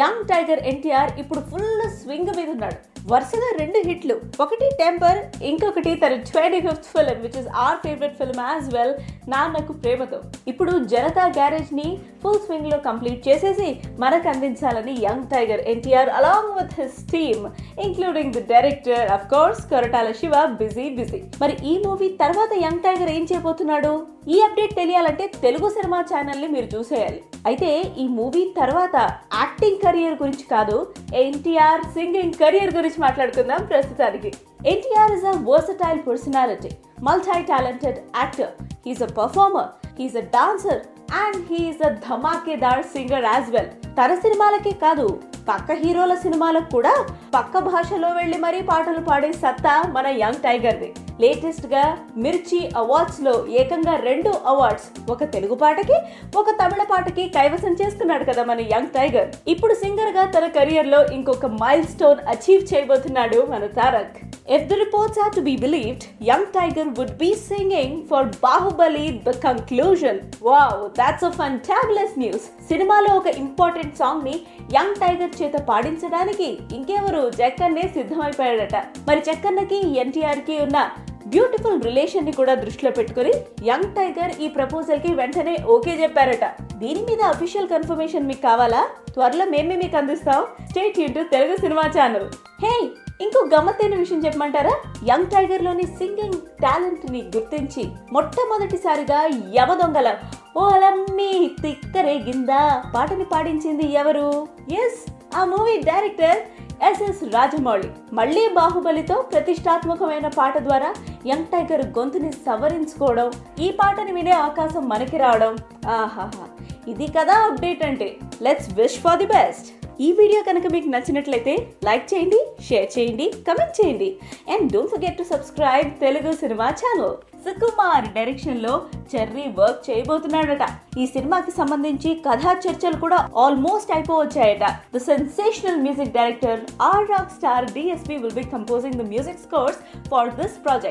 Young tiger NTR ఇప్పుడు full swing మీద ఉన్నాడు. వరుసగా రెండు హిట్లు. ఒకటి టెంపర్ ఇంకొకటి తన twenty fifth film which is our favourite film as well Nannaku Prematho. ఇప్పుడు జనతా గ్యారేజ్ని ఫుల్ స్వింగ్లో కంప్లీట్ చేసేసి మనకు అందించాలని young tiger NTR along with his team including the director of course Koratala Siva busy busy. మరి ఈ మూవీ తర్వాత యంగ్ టైగర్ ఏం చేయబోతున్నాడు? ఈ అప్డేట్ తెలియాలంటే తెలుగు సినిమా ఛానల్ని మీరు చూసేయాలి. అయితే ఈ మూవీ తర్వాత యాక్టింగ్ కెరియర్ గురించి కాదు ఎన్టీఆర్ సింగింగ్ కెరియర్ గురించి మాట్లాడుకుందాం ప్రస్తుతానికి. NTR is a versatile personality multi talented actor He's a performer he's a dancer, and he's a ధమాకేదార్ singer as well తన సినిమాలకే కాదు పక్క హీరోల సినిమాలకు కూడా పక్క భాషలో వెళ్ళి మరీ పాటలు పాడే సత్తా మన యంగ్ టైగర్ది లేటెస్ట్గా మిర్చి అవార్డ్స్లో ఏకంగా రెండు అవార్డ్స్ ఒక తెలుగు పాటకి ఒక తమిళ పాటకి కైవసం చేస్తున్నాడు కదా మన యంగ్ టైగర్. ఇప్పుడు సింగర్గా తన కెరియర్లో ఇంకొక మైల్ స్టోన్ అచీవ్ చేయబోతున్నాడు మన Tarak. If the reports are to be believed, young Tiger would be singing for Bahubali the conclusion. Wow, that's a fantabulous news. సినిమాలో ఒక ఇంపార్టెంట్ సాంగ్ని యంగ్ టైగర్ చేత పాడించడానికి ఇంకెవరు జక్కన్నే సిద్ధమైపోయాడట మరి జక్కన్నకి ఎన్టీఆర్కి ఉన్న బ్యూటిఫుల్ రిలేషన్ని కూడా దృష్టిలో పెట్టుకుని యంగ్ టైగర్ ఈ ప్రపోజల్కి వెంటనే ఓకే చెప్పారట. దీని మీద అఫీషియల్ కన్ఫర్మేషన్ మీకు కావాలా? త్వరలో మేమే మీకు అందిస్తాం. స్టేట్ యూన్ తెలుగు సినిమా ఛానల్. హే ఇంకో గమ్మత్తైన విషయం చెప్పమంటారా? యంగ్ టైగర్లోని సింగింగ్ టాలెంట్ని గుర్తించి మొట్టమొదటిసారిగా యమదొంగల ఓలమ్మి తిక్కరేగిందా? పాటని పాడించింది ఎవరు? ఎస్ ఆ మూవీ డైరెక్టర్ ఎస్ఎస్ రాజమౌళి. మళ్ళీ బాహుబలితో ప్రతిష్టాత్మకమైన పాట ద్వారా యంగ్ టైగర్ గొంతుని సవరించుకోవడం ఈ పాటని వినే అవకాశం మనకి రావడం. ఆహాహా ఇది కదా అప్డేట్ అంటే. Let's wish for the best ఈ వీడియో కనుక మీకు నచ్చినట్లయితే లైక్ చేయండి షేర్ చేయండి కమెంట్ చేయండి. And don't forget to subscribe Telugu cinema channel. Sukumar డైరెక్షన్లో చెర్రీ వర్క్ చేయబోతున్నాడట. ఈ సినిమాకి సంబంధించి కథా చర్చలు కూడా almost అయిపోవచ్చాయట. The sensational music director or rock star DSP will be composing the music scores for this project